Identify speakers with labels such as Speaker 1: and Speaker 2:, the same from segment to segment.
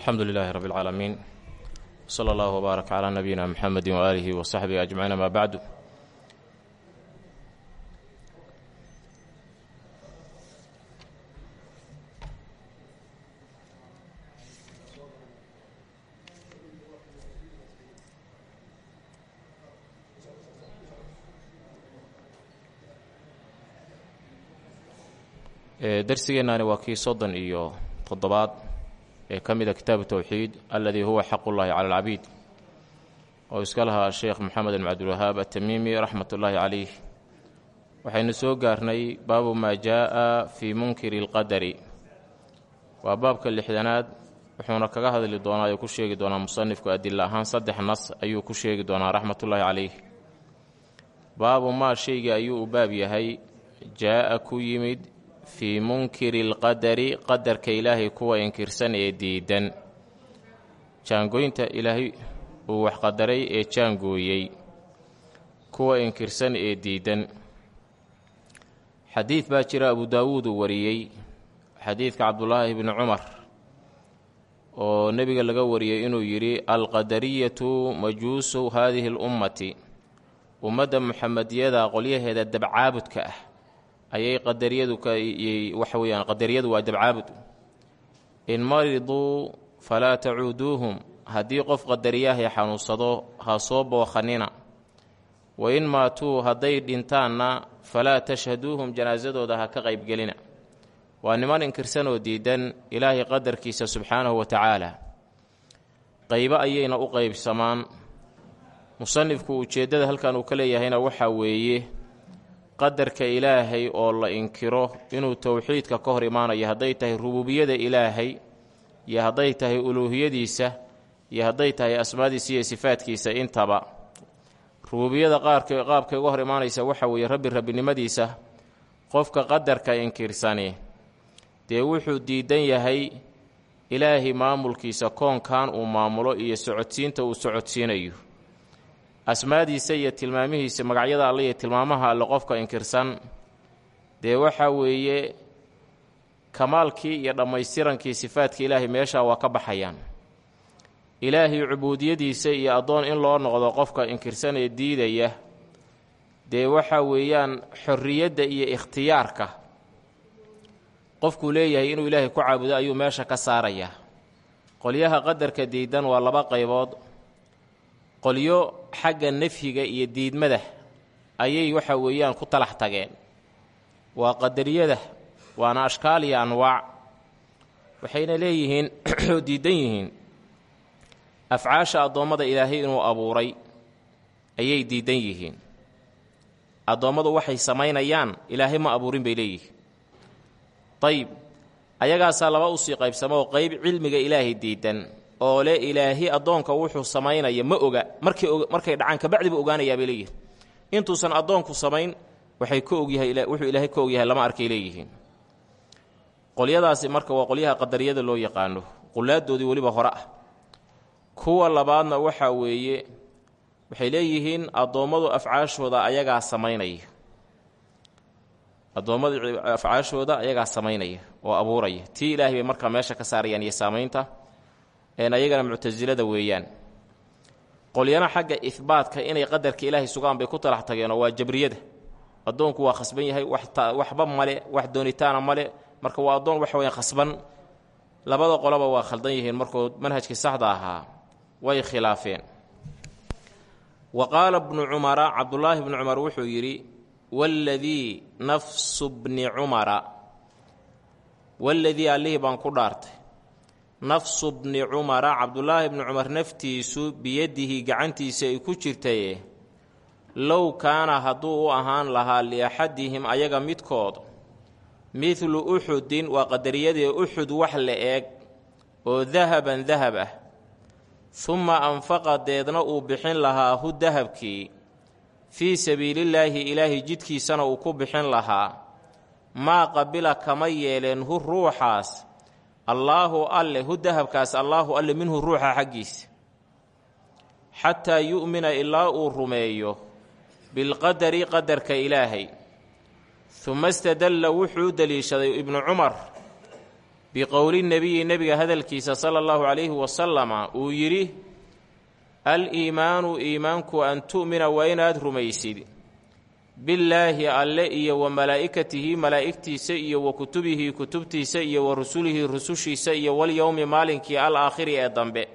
Speaker 1: alxamdu lilaahi rabi اlcaalamiin sala allahu wbaarak calaa nabiyina muxamedi waaalihi wa saxbihi ajmaciin amaa bacdu darsigeennaani waa kii soddon iyo toddobaad ee ka mida kitaabu towxiid aladii huwa xaqullaahi cala alcabiid oo iska lahaa sheekh moxamed bin cabdilwahaab atamiimi raxmat ullaahi calayh. Waxaynu soo gaarnay baabu maa jaa'a fii munkiri alqadari. Waa baabka lixdanaad wuxuuna kaga hadli doonaa oo ku sheegi doonaa musanifku adila ahaan saddex nas ayuu ku sheegi doonaa raxmatullaahi calayh. Baabu maa shaygii ayuu u baab yahay jaa'a ku yimid fii munkiri alqadari qadarka ilaahay kuwa inkirsan ee diidan. Jaangooynta ilaahay uu waxqadaray ee jaangooyey kuwa inkirsan ee diidan. Xadiid baa jira abu daawuud uu wariyey xadiidka cabdulaahi bni cumar oo nebiga laga wariyey inuu yidhi alqadariyatu majuusu haadihi alummati ummadda muxamediyada qolyaheeda dabcaabudka ah ayay qadariyadu waxa weeyaan qadariyadu waa dabcaabud in mariduu falaa tacuuduuhum haddii qof qadariyahay xanuunsado ha soo bookhanina wa in maatuu hadday dhintaanna falaa tashhaduuhum janaasadooda ha ka qaybgelina. Waa niman inkirsan oo diidan ilaahay qadarkiisa subxaanahu wa tacaala. Qaybo ayayna u qaybsamaan. Musanifku ujeeddada halkan uu ka leeyahayna waxaa weeye qadarka ilaahay oo la inkiro inuu towxiidka ka hor imaanayo hadday tahay rububiyada ilaahay iyo hadday tahay uluuhiyadiisa iyo hadday tahay asmaadiisa iyo sifaadkiisa intaba. Rububiyada qaarka qaabka uga hor imaanaysa waxa weeye rabbi rabbinimadiisa qofka qadarka inkirsani. Dee wuxuu diidan yahay ilaahay maamulkiisa koonkan uu maamulo iyo socodsiinta uu socodsiinayo asmaadiisa iyo tilmaamihiisa magacyada alle iyo tilmaamaha alle qofka inkirsan. Dee waxaa weeye kamaalkii iyo dhammaystirankii sifaadka ilaahay meeshaa waa ka baxayaan. Ilaahay cubuudiyadiisa iyo addoon in loo noqdo qofka inkirsan ee diidaya dee waxaa weeyaan xorriyadda iyo ikhtiyaarka. Qofkuu leeyahay inuu ilaahay ku caabudo ayuu meesha ka saarayaa. Qolyaha qadarka diidan waa laba qaybood. Qolyo xagga nafyiga iyo diidmada ayay waxa weeyaan ku talax tageen. Waa qadariyada waana ashkaal iyo anwaac waxayna leeyihiin oo diidan yihiin. Afcaasha addoommada ilaahay inuu abuuray ayay diidan yihiin. Addoommadu waxay samaynayaan ilaahay ma abuurin bay leeyihiin. Dayib ayagaasaa laba u sii qaybsamoo qayb cilmiga ilaahay diidan oo le ilaahi addoonka wuxuu samaynaya ma oga markay markay dhacaan kabacdiba ogaanayaa bay leeyihiin intuusan addoonku samayn waxay ka ogyahay wuxuu ilaahay ka ogyahay lama arkay leeyihiin. Qolyadaasi marka waa qolyaha qadariyada loo yaqaano qulaadoodii weliba hore ah. Kuwa labaadna waxaa weeye waxay leeyihiin addoommadu afcaashooda ayagaa samaynaya. Addoommada afcaashooda ayagaa samaynaya oo abuuraya. Tii ilaahay bay markaa meesha ka saarayaan iyo saamaynta ayagana muctasilada weeyaan. Qolyana xagga ihbaatka inay qadarka ilaahay sugaan bay ku talax tageenoo waa jabriyada addoonku waa khasban yahay waxba male wax doonitaana male. Marka waa addoon waxa weya khasban. Labada qoloba waa khaldan yihiin markood manhajkii saxda ahaa way khilaafeen. Wa qaala bnu cumara cabdulaahi bnu cumar wuxuu yidhi waladii nafsu bni cumara. Waladii allihii baan ku dhaartay nafsu bni cumara cabdulaahi bni cumar naftiisu biyadihi gacantiisa ay ku jirtaye low kaana hadduu u ahaan lahaa liaxadihim ayaga midkood midlu uxudin waa qadariyadii uxud wax la eeg oo dahaban dahab ah humma anfaqa deedna uu bixin lahaa hu dahabkii fii sabiilillaahi ilaahay jidkiisana uu ku bixin lahaa maa qabila kama yeeleen hu ruuxaas allaahu alle hu dahabkaas allaahu alle minhu ruuxa xaggiisa. Xataa yu'mina ilaa uu rumeeyo bilqadari qadarka ilaahay. Uma istadalla wuxuu deliishaday ibnu cumar biqowli nebiyi nebiga hadalkiisa sala allahu calayhi wasalama uu yidhi al-iimaanu iimaanku an tu'mina waa inaad rumaysid billaahi alle iyo wa malaa'ikatihi malaa'igtiisa iyo wa kutubihi kutubtiisa iyo wa rusulihi rusushiisa iyo walyowmi maalinkii al aakhiri ee dambe.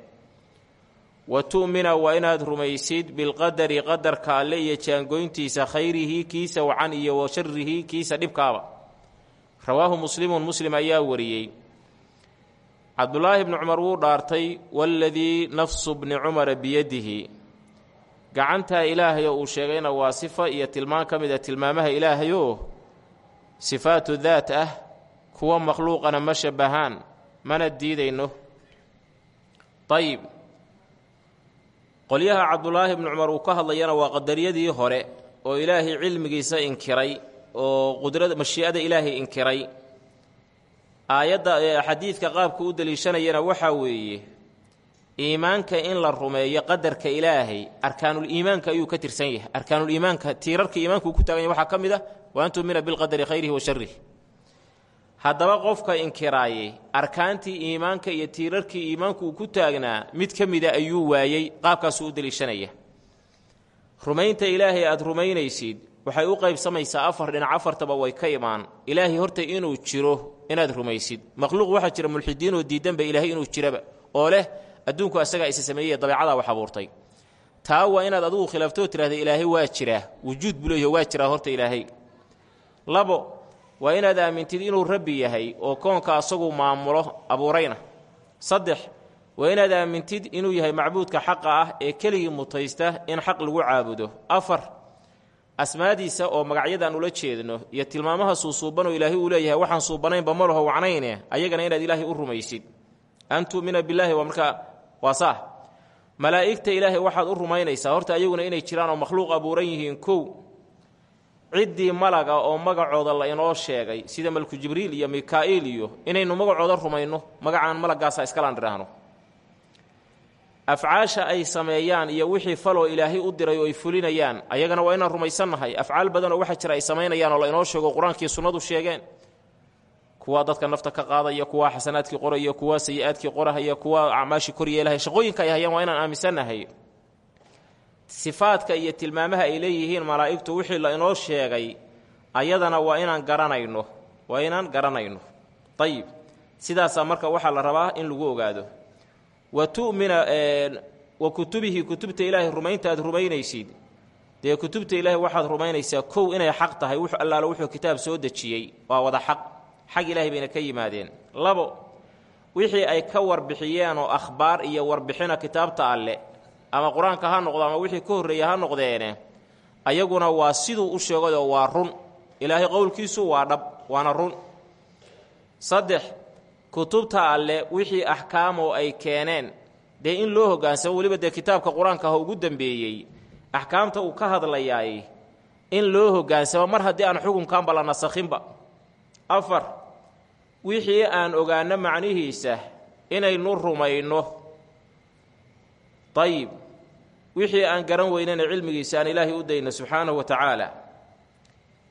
Speaker 1: Wa tu'mina waa inaad rumaysid bilqadari qadarka alle iyo jaangoyntiisa khayrihi kiisa wacan iyo wa sharihi kiisa dhibkaaba. Rawaahu muslimun muslim ayaa wariyey. Cabdulaahi bni cumar wuu dhaartay waaladii nafsu bni cumara biyadihi gacantaa ilaahay uu sheegayna waa sifa iyo tilmaan ka mid a tilmaamaha ilaahayoo sifaatu daat ah kuwa makhluuqana ma shabahaan mana diidayno. Ayib qolyaha cabdulaahi bni cumar uu ka hadlayana waa qadariyadii hore oo ilaahay cilmigiisa inkiray oo qudrada mashii'ada ilaahay inkiray. Aayadda xadiidka qaabka u deliishanayana waxaa weeye iimaanka in la rumeeyo qadarka ilaahay arkaanul iimaanka ayuu ka tirsan yahay. Arkaanul iimaanka tiirarka iimaanka uu ku taagan yahay waxaa ka mid ah wa an tumina bilqadari khayrihi wa sharrihi. Haddaba qofka inkiraayey arkaantii iimaanka iyo tiirarkii iimaanku uu ku taagnaa mid ka mida ayuu waayey qaabkaasuu u deliishanaya. Rumaynta ilaahay aada rumaynaysid waxay u qaybsamaysaa afar dhinac afartaba way ka imaan. Ilaahay horta inuu jiro inaad rumaysid. Makhluuq waxaa jira mulxidiinoo diidanba ilaahay inuu jiraba oo leh adduunku asagaa isa sameeyey dabeecadaa wax abuurtay. Taa waa inaad adugu khilaaftoo tidhahda ilaahay waa jiraa. Wujuud buu leeyaho waa jiraa horta ilaahay. Labo waa inaad aamintid inuu rabbi yahay oo koonka asagu maamulo abuurayna. Saddex waa inaad aamintid inuu yahay macbuudka xaqa ah ee keligii mutaysta in xaq lagu caabudo. Afar asmaadiisa oo magacyadan ula jeedno iyo tilmaamaha suusuubanoo ilaahay uu leeyahay waxaan suubanaynba ma laho wacnayne ayagana inaad ilaahay u rumaysid. An tu'mina billaahi waa markaa waa saah malaa'igta ilaahay waxaad u rumaynaysaa. Horta ayaguna inay jiraan oo makhluuq abuuran yihiin kow. Ciddii malaga oo magacooda la inoo sheegay sida malku jibriil iyo mikaa'iil iyo inaynu magacooda rumayno magacaan malagaasa iskalaan dhidhaahno afcaasha ay sameeyaan iyo wixii faloo ilaahay u diray oo ay fulinayaan ayagana waa inaan rumaysannahay. Afcaal badanoo waxaa jira ay samaynayaan oo la inoo sheego qur'aankii sunnadu sheegeen kuwaa dadka nafta ka qaadaya kuwaa xasanaadkii qoraya kuwaa sayi-aadkii qorahaya kuwaa acmaashii koryeelahay shaqooyinka ay hayaan waa inaan aaminsannahay sifaadka iyo tilmaamaha ay leeyihiin malaa'igtu wixii la inoo sheegay ayadana waa inaan garanayno waa inaan garanayno. Ayib sidaasaa marka waxaa la rabaa in lagu ogaado. Wa tu'mina wa kutubihi kutubta ilaahay rumaynta aad rumaynaysid. Dee kutubta ilaahay waxaad rumaynaysaa kow inay xaq tahay wux allaalo wuxuu kitaab soo dejiyey waa wada xaq xag ilaahay bayna ka yimaadeen. Labo wixii ay ka warbixiyeen oo akhbaar iyo warbixina kitaabta alle ama qur'aanka ha noqdo ama wixii ka horreeya ha noqdeene ayaguna waa siduu u sheegayoo waa run. Ilaahay qowlkiisu waa dhab waana run. Saddex kutubta alle wixii axkaamoo ay keeneen dee in loo hoggaansamo weliba dee kitaabka qur'aanka ha ugu dambeeyey axkaamta uu ka hadlayaay in loo hoggaansamo mar haddii aan xukunkanba la nasakhinba afar wixii aan ogaanno macnihiisa inaynu rumayno. Dayib wixii aan garan weynana cilmigiisa aan ilaahay u dayno subxaanahu wa tacaala.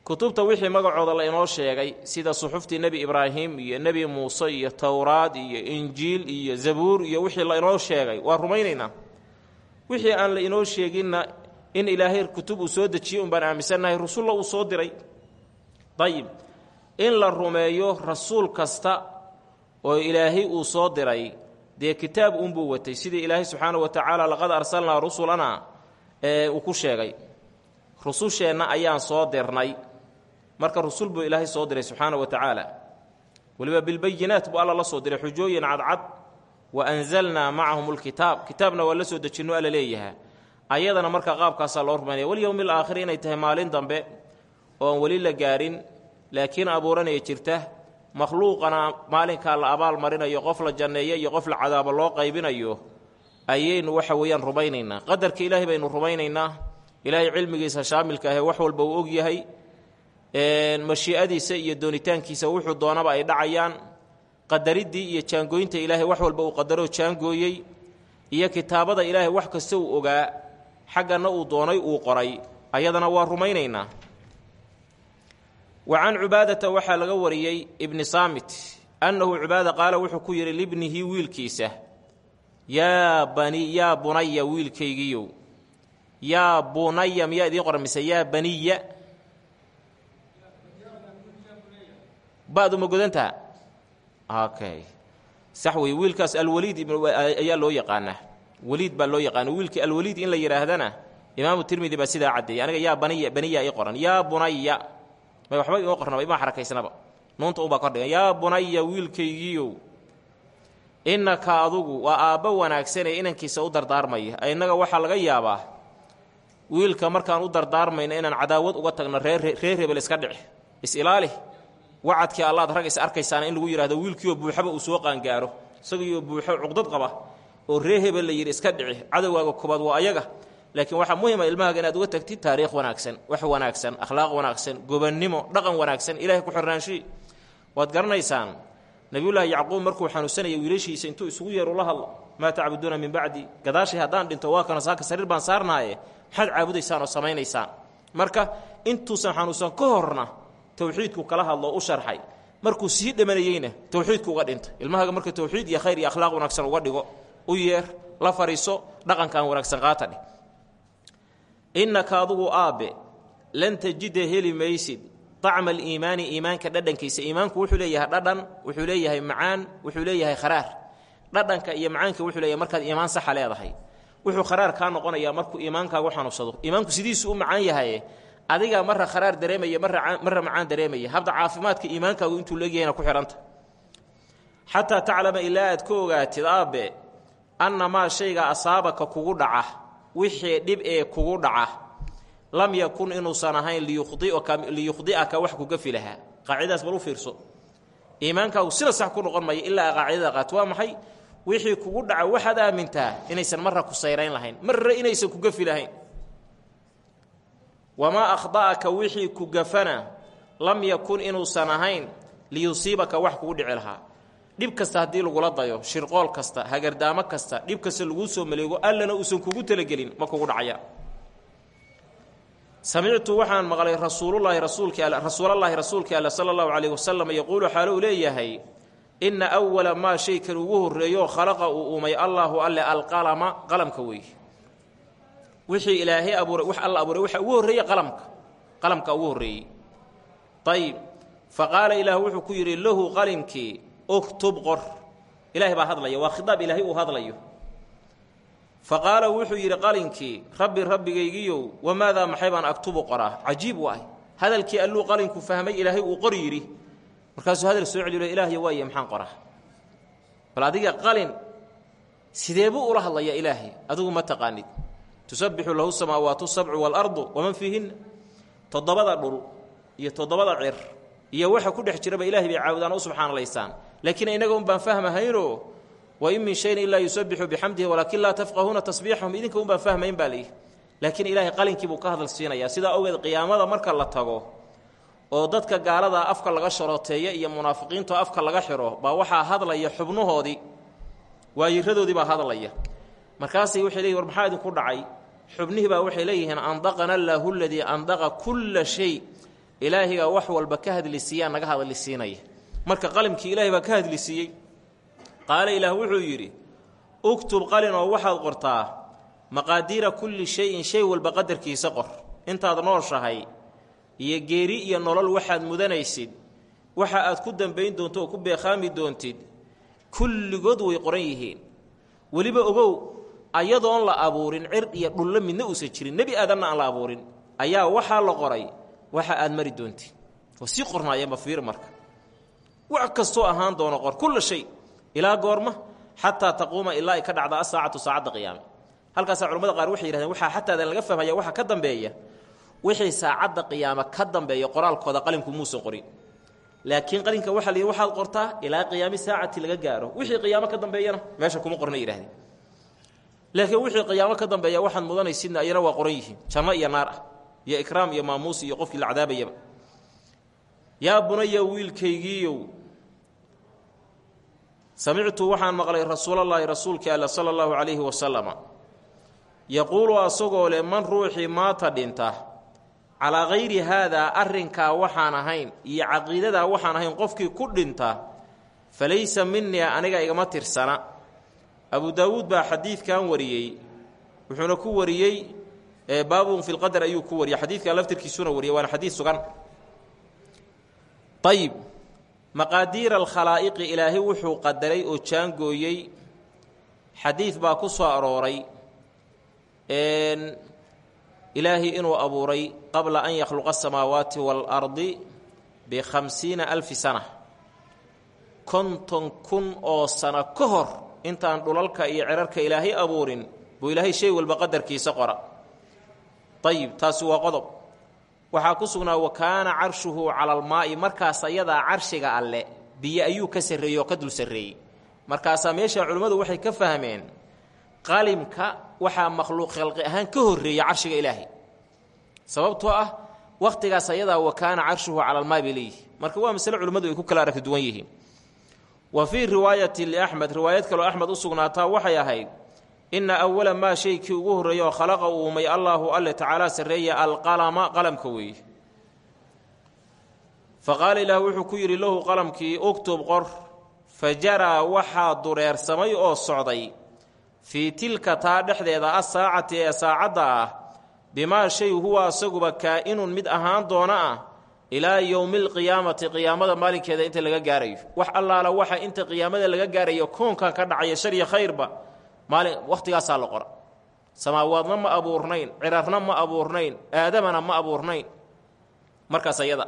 Speaker 1: Kutubta wixii magacooda la inoo sheegay sida suxuftii nebi ibraahim iyo nebi muuse iyo towraad iyo injiil iyo zabuur iyo wixii la inoo sheegay waa rumaynaynaa wixii aan la inoo sheeginna in ilaahay kutub uu soo dejiyey un baan aaminsannahay rasulla uu soo diray. Dayib in la rumeeyo rasuul kasta oo ilaahay uu soo diray. Dee kitaab unbuu watay. Sidii ilaahay subxaana wa tacaala laqad arsalnaa rusulana ee uu ku sheegay. Rususheenna ayaan soo dirnay. Marka rusul buu ilaahay soo diray subxaana wa tacaala. Weliba bilbayinaat buu alla la soo diray. Xujooyin cadcad wa anzalnaa macahum lkitaab kitaabna waa la soo dejinno alla leeyaha ayadana marka qaabkaasaa loo rumaynaya walyowmi alaakhiri inay tahay maalin dambe oo aan weli la gaarin laakiin abuuranaya jirta makhluuqana maalinkaa la abaal marinayo qof la janneeyo iyo qof la cadaabo loo qaybinayo ayaynu waxa weeyaan rumaynaynaa. Qadarka ilaahay baynu rumaynaynaa. Ilaahay cilmigiisa shaamilka ahee wax walba uu og yahay mashii'adiisa iyo doonitaankiisa wuxuu doonaba ay dhacayaan. Qadariddii iyo jaangooynta ilaahay wax walba uu qadaroo jaangooyey iyo kitaabada ilaahay wax kasta uu ogaa xaggana uu doonay uu qoray ayadana waa rumaynaynaa wa can cubaadata waxaa laga wariyey ibni saamit annahu cibaada qaala wuxuu ku yidhi libnihi wiilkiisa yaa bani yaa bunaya wiilkaygiiyow yaa bunaya miyaa idiin qoran mise yaa baniya? Ba'du ma godantaha? Okay. Sax wey wiilkaas alwaliid ayaa loo yaqaanaa waliid baa loo yaqaana. Wiilkii alwaliid in la yidhaahdana imaamu tirmidi baa sidaa caddeeyey aniga yaa baniya baniya ii qoran. Yaa bunaya may waxba ima qornaba imaa xarakaysnaba nuunta ubaa kordhigan yaa bunaya wiilkaygiiyow innaka adugu waa aabba wanaagsanee inankiisa u dardaarmaya. Innaga waxaa laga yaabaa wiilka markaan u dardaarmayno inaan cadaawad uga tagno reer reer hebel iska dhici. Is-ilaali wacadkii allaad rag is arkaysaana in lagu yidhahdo wiilkiioo buuxaba uu soo qaangaaro. Isagiioo buuxo cuqdad qaba oo ree hebel la yidhi iska dhici. Cadowgaaga koobaad waa ayaga laakiin waxaa muhima ilmahaaga inaad uga tagtid taariikh wanaagsan wax wanaagsan akhlaaq wanaagsan gobannimo dhaqan wanaagsan ilahay ku xirnaanshii waad garanaysaan nabiyullaahi yacquub markuu xanuunsanaya wiilashiisa intuu isugu yeer ula hadlo maa tacbuduuna min bacdi? Gadaashay haddaan dhinto waa kana saaka sariir baan saarnaaye. Maxaad caabudaysaan oo samaynaysaan. Marka intuusan xanuunsan ka horna towxiidku kala hadlo u sharxay. Markuu sii dhamanayeyna towxiidku uga dhinta ilmahaaga marka towxiid iyo khayr iyo akhlaaq wanaagsan uga dhigo u yeer la fariiso dhaqankan wanaagsan qaata innaka adugu aabbe lan tajida heli maysid. طacma aliimaani iimaanka dhadhankiisa. Iimaanku wuxuu leeyahay dhadhan wuxuu leeyahay macaan wuxuu leeyahay kharaar. Dhadhanka iyo macaanka wuxuu leeyahay markaad iimaan saxa leedahay. Wuxuu kharaar kaa noqonayaa markuu iimaankaagu xanuunsado. Iimaanku sidiisu u macaan yahaye adiga marra kharaar dareemaya marra macaan dareemaya. Habda caafimaadka iimaankaagu intuu leegyahayna ku xidhanta. Xataa taclama ilaa aad ka ogaatid aabbe anna maa shayga asaabaka kugu dhaca wixii dhib ee kugu dhaca lam yakun inuusan ahayn liyukhdi'aka wax kuga filahaa qaacidadaas bal u fiirso. Iimaankaagu sida sax ku noqon maya ilaa qaacidada qaat waa maxay? Wixii kugu dhaca waxaad aamintaa inaysan marra ku sayrayn lahayn marra inaysan kuga filahayn. Wamaa akhda'aka wixii ku gafana lam yakun inuusan ahayn liyusiibaka wax kugu dhici lahaa dhib kasta haddii lagula dayo shirqool kasta hagardaamo kasta dhib kasta laguu soo maleego allana uusan kugu talagelin ma kugu dhacaya. Samictu waxaan maqlay rasuululaahi rasuulki all rasuulallaahi rasuulkii alle sala allahu calayhi wasalam yaquulu xaalo leeyahay inna awala maa shaykan ugu horreeyo khalaqa uu uumay allaahu alle alqalama qalamka weeye wixii ilaahay abuuray wax alla abuuray waxa ugu horreeyey qalamka qalamka ugu horreeyey. Ayib fa qaala ilaah wuxuu ku yidhi lahu qalimkii uktub qor. Ilaahay baa hadlaya waa khitaab ilaahay uu hadlayo. Fa qaala wuxuu yidhi qalinkii rabbi rabbigaygiiyow wamaadaa maxay baan aktubu qoraa? Cajiib waay. Hadalkii alluu qalinku fahmay ilaahay uu qor yidhi. Markaasuu hadal soo celiyo ilaahyo waaye maxaan qoraa? Bal adiga qalin sidee buu ula hadlayaa ilaahay? Adigu ma taqaanid. Tusabbixu lahu samaawaatu sabcu waalardu waman fiihinna. Toddobada dhul iyo toddobada cir iyo waxa ku dhex jiraba ilahay bay caabudaan u subxaanalaysaan laakiin inaga un baan fahmahaynoo wain min shayin ilaa yusabixu bixamdihi walaakin laa tafqahuuna tasbiixahum idinka un baan fahmayn baa layidhi laakiin ilaahay qalinkiibuu ka hadal siinayaa. Sidaa ogeed qiyaamada marka la tago oo dadka gaalada afka laga sharooteeya iyo munaafiqiinto afka laga xiro baa waxaa hadlaya xubnahoodii waayiradoodii baa hadlaya. Markaasay waxay leeyihiin war maxaa idinku dhacay? Xubnihii baa waxay leeyihiin andaqana allaahu ladii andaqa kulla shay ilaahigaa wax walba ka hadlisiiyaa naga hadlisiinaya. Marka qalimkii ilaahay baa ka hadlisiiyey qaala ilaah wuxuu yidhi uktub qalin oo waxaad qortaa maqaadiira kulli shayin shay walba qadarkiisa qor. Intaad nooshahay iyo geeri iyo nolol waxaad mudanaysid waxa aad ku dambayn doonto oo ku beekhaami doontid kulligood way qoran yihiin. Weliba ogow ayadoon la abuurin cir iyo dhullo midna uusan jirin. Nebi aadanna aan la abuurin. Ayaa waxaa la qoray waxa aad mari doontid oo sii qornaayeenba fiir marka. Wax kastoo ahaan doono qor kulla shay. Ilaa goorma xataa taquuma ilaa ka dhacda asaacatu saacadda qiyaame. Halkaasaa culamada qaar waxay yihahdeen waxaa xataadan laga fahmaya waxa ka dambeeya wixii saacadda qiyaame ka dambeeya qoraalkooda qalimku muusan qorin. Laakiin qalinka waxaa la yidhi waxaad qortaa qiyaami saacati laga gaaro. Wixii qiyaamo ka dambeeyana meesha kuma qorna yidhahdeen. Laakiin wixii qiyaamo ka dambeeya waxaad mudanaysidna ayana waa qoran yihiin. Janno iyo naar ah iyo ikraam iyo maamuus iyo qofkii la cadaabayaba. Yaa bunaya wiilkaygiiyow samictu waxaan maqlay rasuulallaahi rasuulkii alla sala allahu calayhi wasalama yaquulu asagoo leh man ruuxii maata dhinta calaa hayri haadaa arrinkaa waxaan ahayn iyo caqiidadaa waxaan ahayn qofkii ku dhinta fa laysa minii aniga igama tirsana. Abu daawuud baa xadiidkan wariyey wuxuuna ku wariyey baabun fi lqadar ayuu ku wariyey. Xadiidkan laftirkiisuna wariyey. Waana xadiid sugan. Ayib maqaadiira alkhalaa'iqi ilaahay wuxuu qadaray oo jaangooyey. Xadiid baa ku soo arooray. Ilaahay inuu abuuray qabla an yakhluqa asamaawaati waalardi bikhamsiina alfi sana. Konton kun oo sano ka hor intaan dhulalka iyo cerarka ilaahay abuurin buu ilaahay shay walba qadarkiisa qora ayib taasi waa qodob. Waxaa ku sugnaa wa kaana carshuhu cala almaa'i markaas ayadaa carshiga alle biyo ayuu ka sarreeyey oo ka dul sarreeyey. Markaasaa meesha culimmadu waxay ka fahmeen qalimka waxaa makhluuq khalqi ahaan ka horreeya carshiga ilaahay. Sababtoo ah wakhtigaas ayadaa wa kaana carshuhu cala almaa bay leeyihi marka waa masale culimmadu ay ku kala aragti duwan yihiin. Wa fii riwaayati liaxmed riwaayad kaloo axmed u sugnaataa waxay ahayd inna awala maa shaykii ugu horreeya oo khalaqa uu umay allaahu alle tacaala sarreeya alqalama qalamka weeye fa qaala ilaah wuxuu ku yidhi lahu qalamkii uktub qor. Fa jaraa waxaa dureersamay oo socday fii tilka taa dhexdeeda asaacati ee saacadda ah bimaa shay huwa asaguba kaa-inun mid ahaan doona ah ilaa yowmi alqiyaamati qiyaamada maalinkeeda inta laga gaarayo. Wax allaala waxa inta qiyaamada laga gaarayo koonkan ka dhacaya shar iyo khayrba maalin wakhtigaasaa la qora. Samaawaadna ma abuurnayn cirarna ma abuurnayn aadamana ma abuurnayn. Markaas ayada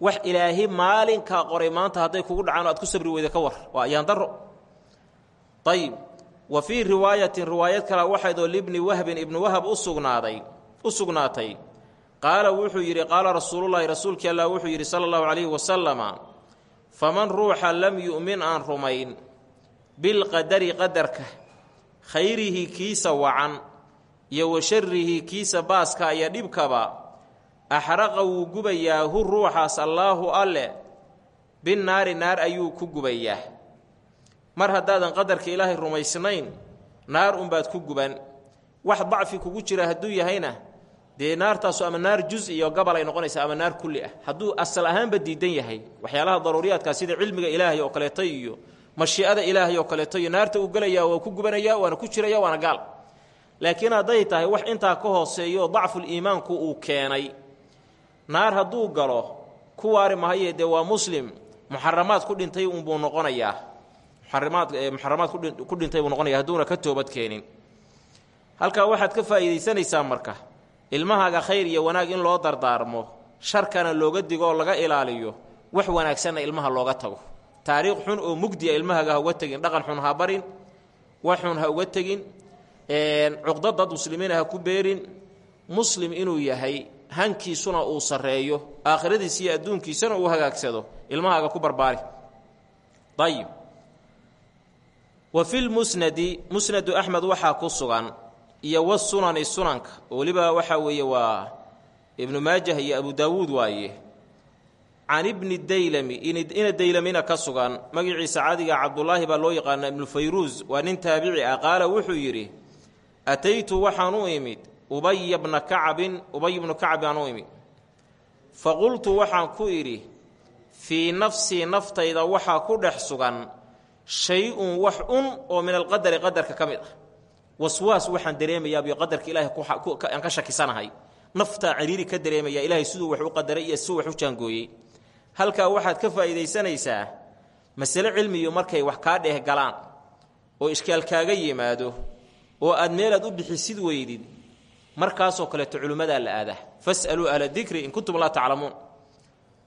Speaker 1: wax ilaahi maalinkaa qoray maanta hadday kugu dhacaan aad ku sabri weyda ka war waa ayaan daro ayib wa fii riwaayatin riwaayad kale waxaydoo libni wahbin ibnu wahab u sugnaaday u sugnaatay. Qaala wuxuu yidhi qaala rasuulullaahi rasuulkii allah wuxuu yidhi sala allahu calayhi wasalama faman ruuxa lam yu'min aan rumayn bilqadari qadarka khayrihi kiisa wacan iyo wa sharihi kiisa baaska iyo dhibkaba axraqa wuu gubayaa hu ruuxaas allaahu alle binnaari naar ayuu ku gubayaa. Mar haddaadan qadarka ilaahay rumaysnayn naar unbaad ku guban. Wax dacfi kugu jira hadduu yahayna dee naartaasu ama naar juz iyo gabal ay noqonaysaa ama naar kulli ah. Hadduu asal ahaanba diidan yahay waxyaalaha daruuriyaadkaa sida cilmiga ilaahay oo kaleeto iyo mashiicada ilaahay oo kaleeto iyo naarta uu gelayaa waa ku gubanaya waana ku jiraya waana gaal. Laakiin hadday tahay wax intaa ka hooseeyo dacful iimaanku uu keenay. Naar hadduu galo ku waari dee waa muslim muxaramaad ku dhintay unbuu noqonayaa. Muxaramaad muxaramaad ku dhintay buu noqonaya hadduuna ka toobad keenin. Halkaa waxaad ka faa'iidaysanaysaa marka ilmahaaga khayr iyo wanaag in loo dardaarmo sharkana looga digo oo laga ilaaliyo wax wanaagsanna ilmaha looga tago taariikh xun oo mugdiya ilmahaaga ha uga tegin dhaqan xun ha barin wax xun ha uga tegin cuqda dad muslimiina ha ku beerin muslim inuu yahay hankiisuna uu sarreeyo aakhiradiisa iyo adduunkiisana uu hagaagsado ilmahaaga ku barbaari. Ayib wa fi lmusnadi musnadu axmed waxaa ku sugan iyo wasunani sunanka oo weliba waxaa weeye waa ibnu maajah iyo abu daawuud waaye can ibni daylami ina daylamina ka sugan magaciisa caadiga cabdulaahi baa loo yaqaana ibnu fayruus waa nin taabici ah. Qaala wuxuu yidhi ataytu waxaan u imid ubaya bna kacbin ubay bnu kacbi aan u imid. Fa qultu waxaan ku idhi fii nafsii naftayda waxaa ku dhex sugan shay-un wax un oo min alqadari qadarka ka mid ah. Waswaas waxaan dareemayaa biyo qadarka ilaahay aan ka shakisanahay. Naftaa ciriiri ka dareemaya ilaahay siduu wax u qadaray iyo siduu wax u jaangooyey halkaa waxaad ka faa'iidaysanaysaa masale cilmiyu markay wax kaa dheeh galaan oo ishkaal kaaga yimaado oo aad meelaad u bixisid weydid markaasoo kaleeto culimmadaa la aadaa fas'aluu ahla dikri in kuntum laa taclamuun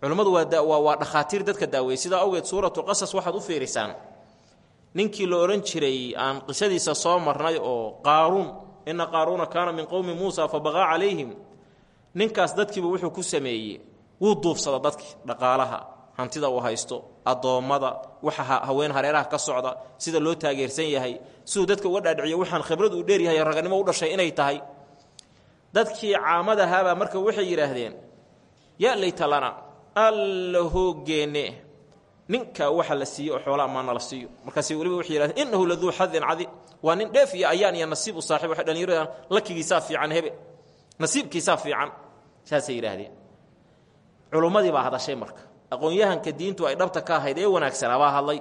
Speaker 1: culimmadu waa dhakhaatiir dadka daaweeyey. Sidaa awgeed suuratu qasas waxaad u fiirisaan. Ninkii la odhan jiray aan qisadiisa soo marnay oo qaaruun inna qaaruuna kaana min qowmi muusa fa baqaa calayhim ninkaas dadkiiba wuxuu ku sameeyey wuu duufsada dadkii dhaqaalaha hantida uu haysto addoommada waxa haween hareeraha ka socda sida loo taageersan yahay siduu dadka uga dhaadhiciyo waxaan khibrad uu dheeryahay raganimo u dhashay inay tahay. Dadkii caamadahaabaa marka waxay yidhaahdeen yaa layta lana alla hoogeenne ninkaa waxa la siiyo oo amaana la siiyo. Markaas weliba waxay yidhahdeen innahu laduu xadin cadi. Waa nin dheef iyo ayaan iyo nasiib u saaxiib waxay dhallinyaradan lakigiisaa fiican hebe. Nasiibkiisaa fiican. Saasay yidhaahdeen culummadii baa hadashay marka. Aqoon-yahanka diintu ay dhabta ka ahayd ee wanaagsanaa baa hadlay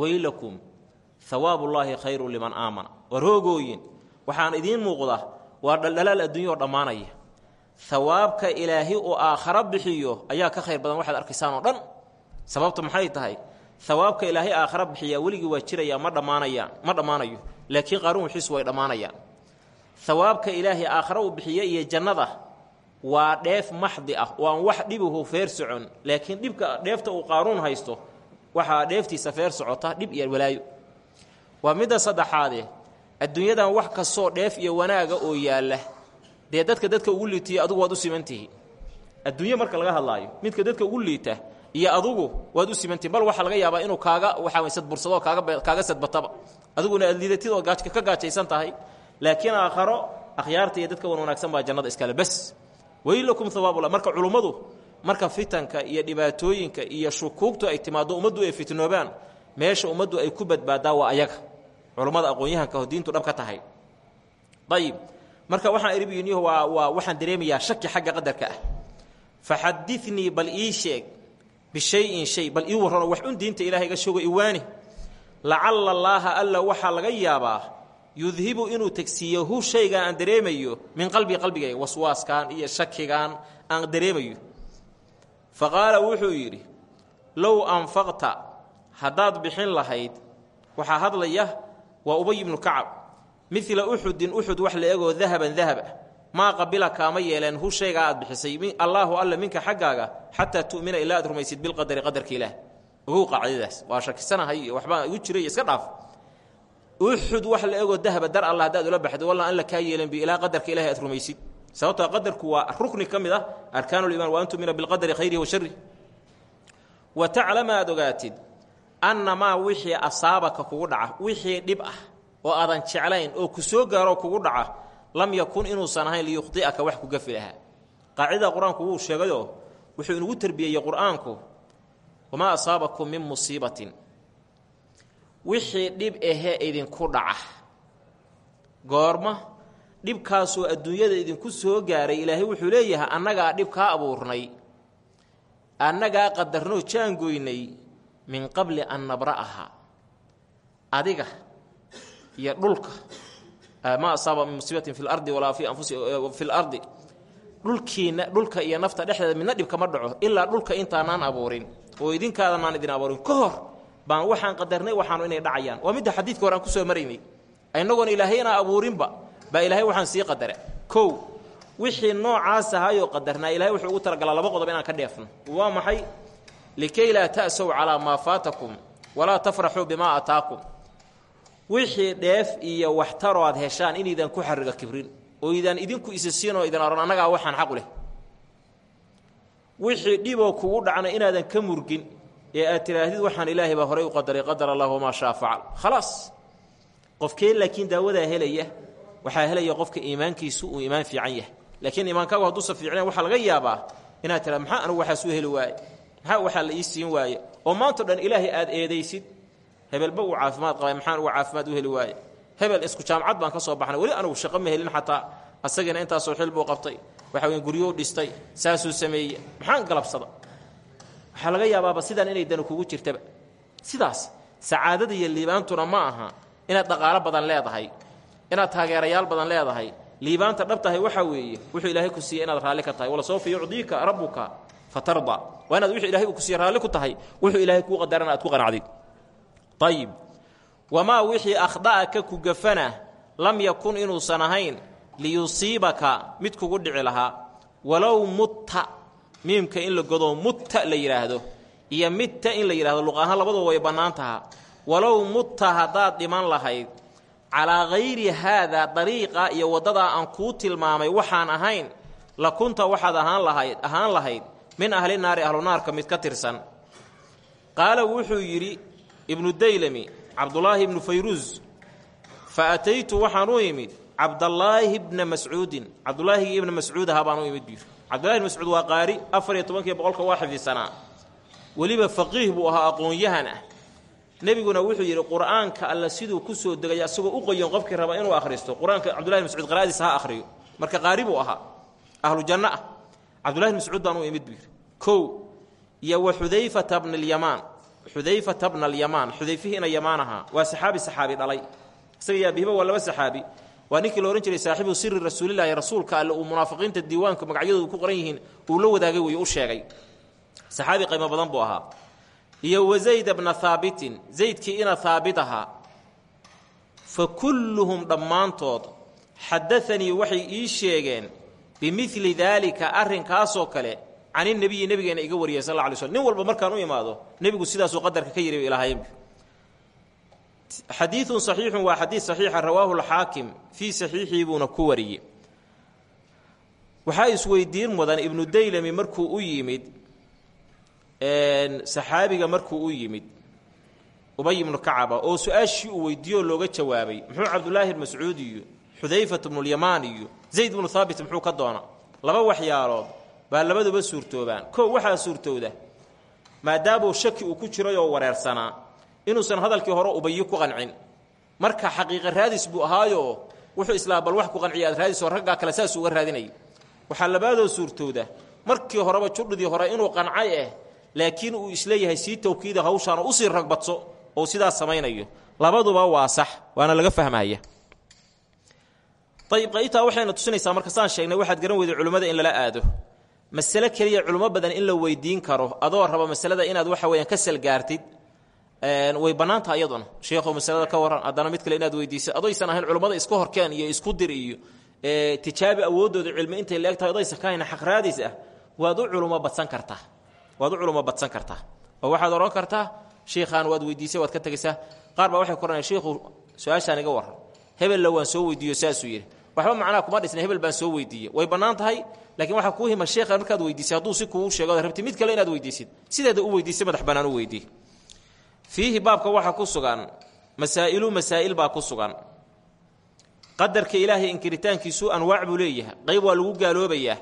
Speaker 1: weylakum hawaabullaahi khayrun liman aamana. War hoogooyin waxaan idiin muuqda waa dhaldhalaal adduunyao dhammaanaya. Hawaabka ilaahi uu aakharo bixiyo ayaa ka khayr badan waxaad arkaysaan oo dhan. Sababta maxay tahay? Hawaabka ilaahay aakharo bixiyaa weligii waa jiraya ma dhammaanayaan ma dhammaanayo. Laakiin qaaruun wixiisu way dhammaanayaan. Hawaabka ilaahay aakharo uu bixiya iyo jannada waa dheef maxdi ah oo aan wax dhibuhu feer socon laakiin dhibka dheefta uu qaaruun haysto waxaa dheeftiisa feer socota dhib iyo walaayo. Waa midda saddexaade adduunyadan wax kastoo dheef iyo wanaaga oo yaalla dee dadka dadka ugu liitiya adugu waad u simantihi adduunye marka laga hadlaayo midka dadka ugu liita iyo adugu waad u simantihi bal waxaa laga yaabaa inuu kaaga waxaa sadbursadoo kaaga sadbataba adiguna aad liidatid oo gaaj ka gaajaysan tahay laakiin aakharo akhyaarta iyo dadka wan wanaagsan baa jannada iskale bas weylakum hawaabullah marka culummadu marka fitanka iyo dhibaatooyinka iyo shukuugtu ay timaaddo ummaddu ay fitnoobaan meesha ummaddu ay ku badbaadaa waa ayaga. Culummada aqoon-yahanka oo diintu dhab ka tahay. Ayib marka waxaan eribiyniho waa waa waxaan dareemayaa shaki xagga qadarka ah. Faxadinii bal ii sheeg bishayin shay bal ii warranoo wax un diinta ilahay iga sheego iwaani. Lacalla allaaha alla waxaa laga yaabaa yudhibu inuu tegsiiyo hu shayga aan dareemayo min qalbii qalbigayga waswaaskan iyo shakigan aan dareemayo. Fa qaala wuxuu yidhi low anfaqta haddaad bixin lahayd waxaa hadlaya waa ubay ibnu kacab midla uxudin uxud wax la egoo dahaban dahab ah maa qabila kaama yeeleen hu shaygaa aad bixisay allaahu alla minka xaggaaga xataa tu'mina ilaa aad rumaysid bilqadari qadarka ilaah. Ogow qaacidadaas waa shakisanahay iyo waxbaa igu jiray iska dhaaf uxud wax la egoo dahaba dar alla haddaad ula baxdo walla an la kaa yeelen bi ilaa qadarka ilahay aad rumaysid. Sababtoo qadarku waa rukni ka mid ah arkaanulimaan wa an tumina bilqadari khayrihi wa wa taclama aad ogaatid annamaa wixii asaabaka kugu dhaca wixii dhib ah oo aadan jeclayn oo ku soo gaaroo kugu dhaca lam yakun inuusan ahayn liyukhdi'aka wax ku gafi lahaa. Qaacidada qur'aanku wuu sheegayoo wuxuu inugu terbiyeeyey qur'aanku wamaa asaabakum min musiibatin wixii dhib ahee idinku dhaca goorma dhibkaasoo adduunyada idinku soo gaaray ilaahay wuxuu leeyahay annagaa dhib kaa abuurnay. Annagaa qadarnoo jaangoynay min qabli an nabra'aha. Adiga iyo dhulka maa asaaba min musiibatin fi lardi walaa fi anfusi fi lardi dhulkiina dhulka iyo nafta dhexdeeda midna dhib kama dhaco ilaa dhulka intaanaan abuurin. Oo idinkaadanaan idin abuurin. Ka hor baan waxaan qadarnay waxaanu inay dhacayaan. Waa midda xadiidka hore aan ku soo maraynay innagoon ilaahayna abuurinba baa ilaahay waxaan sii qadara kow wixii noocaas ahayoo qadarnaa ilahay wuxuu ugu talagalaa laba qodob inaan ka dheefno. Waa maxay? Likay laa ta'sow calaa maa faatakum walaa tafraxuu bimaa ataakum. Wixii dheef iyo waxtaroo aad heshaan inaydan ku xariga kibrin oo idaan idinku isa siinoo idin ohan annagaa waxaan xaqu leh. Wixii dhiboo kugu dhacna inaadan ka murgin ee aad tidhaahdid waxaan ilaahay baa horay u qadaray qadar allah wamaa shaa facal. Khalaas. Qofkee laakiin daawadaa helaya waxaa helaya qofka iimaankiisu uu iimaan fiican yahay. Laakiin iimaankaagu hadduusan fiicnayn waxaa laga yaabaa inaad tidhahd maxaa anugu waxaas u heli waaye? Maxaa waxaa la ii siin waaye? Oo maanto dhan ilaahay aad eedaysid hebelba uu caafimaad qabay maxaan ugu caafimaad u heli waaye? Hebel isku jaamacad baan ka soo baxnay. Weli anugu shaqo ma helin xataa asagiina intaasoo xil buu qabtay. Waxa weyn guryou dhistay saasuu sameeye maxaan galabsada waxaa laga yaabaaba sidaan inay dani kugu jirtaba sidaas sacaadada iyo liibaantuna ma aha inaad dhaqaalo badan leedahay inaad taageerayaal badan leedahay. Liibaanta dhab tahay waxaa weeye wuxuu ilaahay ku siiya inaad raalli ka tahay. Walasawfa yucdiika rabbuka fatarda. Waa inaad wuxuu ilahay ku siiya raalli ku tahay wuxuu ilaahay kuu qadarana aad ku qanacdid. Ayib wamaa wixii akhda'aka ku gafana lam yakun inuusan ahayn liyusiibaka mid kugu dhici lahaa. Walow mutta miimka in la godo mutta la yidhaahdo iyo midta in la yidhahdo luq ahaan labaduba way bannaan taha. Walow mutta haddaad dhiman lahayd calaa hayri haadaa dariiqa iyo waddadaa aan kuu tilmaamay waxaan ahayn la kunta waxaad ahaan lahayd ahaan lahayd min ahli naari ahlu naarka mid ka tirsan. Qaala wuxuu yidhi ibnu daylami cabdulaahi ibnu fayruus fa ataytu waxaan u imid cabdallaahi bna mascuudin. Cabdulaahigii ibna mascuud ahaa baan u imid cabdullahi ibn mascuud waa qaari afar iyo tobankiiyo boqolka waa xifdisanaa weliba faqiih buu ahaa aqoon-yahan ah nebiguna wuxuu yidhi qur'aanka alla siduu ku soo degay asagoo u qoyan qofkii raba inuu akhristo. Qur'aanka cabdullahi ibn mascuud qiraa'adiisa ha akhriyo. Marka qaari buu ahaa ahlu janno ah. Cabdullahi ibn mascuud baan u imid buu yidhi. Kow iyo wa xudayfata bna alyamaan. Xudayfata bna alyamaan xudayfihiina yamaan ahaa waa saxaabi saxaabi dhalay. Isaga abihiba waa laba saxaabi waa ninkii la jiray saaxibu siri rasuulilahi rasuulka alle uu munaafiqiinta diiwaanka magacyadoodu ku qoran yihiin uu la wadaagay wey u sheegay. Saxaabi qiimo badan buu ahaa. Iyo wa zayda bna haabitin zaydkii ina haabit ahaa. Fa kulluhum dhammaantood xadaanii waxay ii sheegeen bimili daalika arrinkaasoo kale can inabiyi nebigeena iga wariyay sal alay slm nin walba markaan u imaado nebigu sidaasuu qadarka ka yiri ilaahayeenbi xadiidun saxiixun waa xadiid saxiixa rawaahu lxaakim fii saxiixii buuna ku wariyey. Waxaa isweydiin mudan ibnu daylami markuu u yimid saxaabiga markuu u yimid ubay ibnu kacaba oo su'aashii uu weydiiyo oo looga jawaabay muxuu cabdulaahi mascuud iyo xudayfat bnulyamaan iyo zayd bnu haabit muxuu ka doona laba waxyaalood baa labaduba suurtoobaan koo waxaa suurtowda maadaamuu shaki uu ku jiray oo wareersanaa inuusan hadalkii hore ubayi ku qancin. Marka xaqiiqa raadis buu ahaayo wuxuu islaa wax ku qanciya aad raadisoo raggaa kale saasuu uga raadinay. Waxaa labaadoo suurtowda markii horeba judhidii hore inuu qancay ah laakiin uu is leeyahay sii tawkiida hawshaan oo u sii ragbadso oo sidaas samaynayo. Labaduba waa sax waana laga fahmaya ayib qaytaa waxayna tusinaysaa marka saan sheegnay waxaad garan weyday culimmada in lala aado. Masale keliya culimo badan in la weydiin karo adoo raba masalada inaad waxa weyaan ka salgaartid way bannaantaha iyaduna sheekhow masalada ka warran haddana mid kale inaad weydiisa adoysan ahayn culimmada iska horkeen iyo isku dir iyo tijaabi awooddooda cilmi intay leeg tahay adaysan ka hayna xaqraadis ah waad u badsan kartaa. Waad u badsan kartaa. Oo waxaad odhan kartaa shiikhaan waad weydiisay waad ka tegaysaa qaar baa waxay koranaya shiikhu su'aashaan iga warran hebella waan soo weydiiyo saasuu yidhi. Waxba macnaha kuma dhisna hebel baan soo weydiiye way bannaan tahay laakiin waxaa hima sheekhan markaad weydiisay hadduu si kuu rabti mid kale inaad weydiisid. Sideeda u weydiisay madax bannaan u weydii fiihi baabka waxaa ku sugan masaa'ilu masaa'il baa ku sugan. Qadarka ilaahay inkiritaankiisu anwaac buu leeyahay qayb waa lagu gaaloobayaa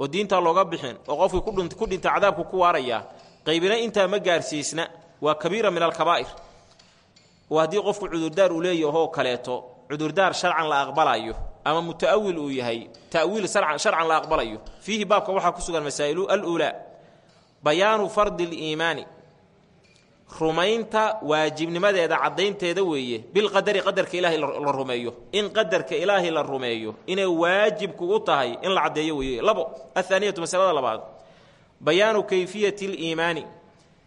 Speaker 1: oo diintaa looga bixin oo qofkii ku dhinta cadaabku ku waarayaa. Qaybina intaa ma gaarsiisna waa kabiira min alkabaa'ir. Oo haddii qofku cudurdaar uu leeyahoo kaleeto cudurdaar sharcan la aqbalayo ama muta'awil uu yahay ta'wiil sharcan la aqbalayo fiihi baabka waxaa ku sugan masaa'ilu aluulaa bayaanu fardi liimaani rumaynta waajibnimadeeda caddaynteeda weeye bilqadari qadarka ilaahay la rumeeyo. In qadarka ilaahay la rumeeyo inay waajib kugu tahay in la caddeeyo weeye. Labo athaaniyatu masalada labaad. Bayaanu kayfiyati liimaani